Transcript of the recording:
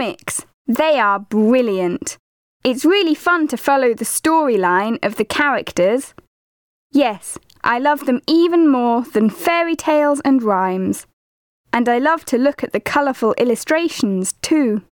comics. They are brilliant. It's really fun to follow the storyline of the characters. Yes, I love them even more than fairy tales and rhymes. And I love to look at the colourful illustrations too.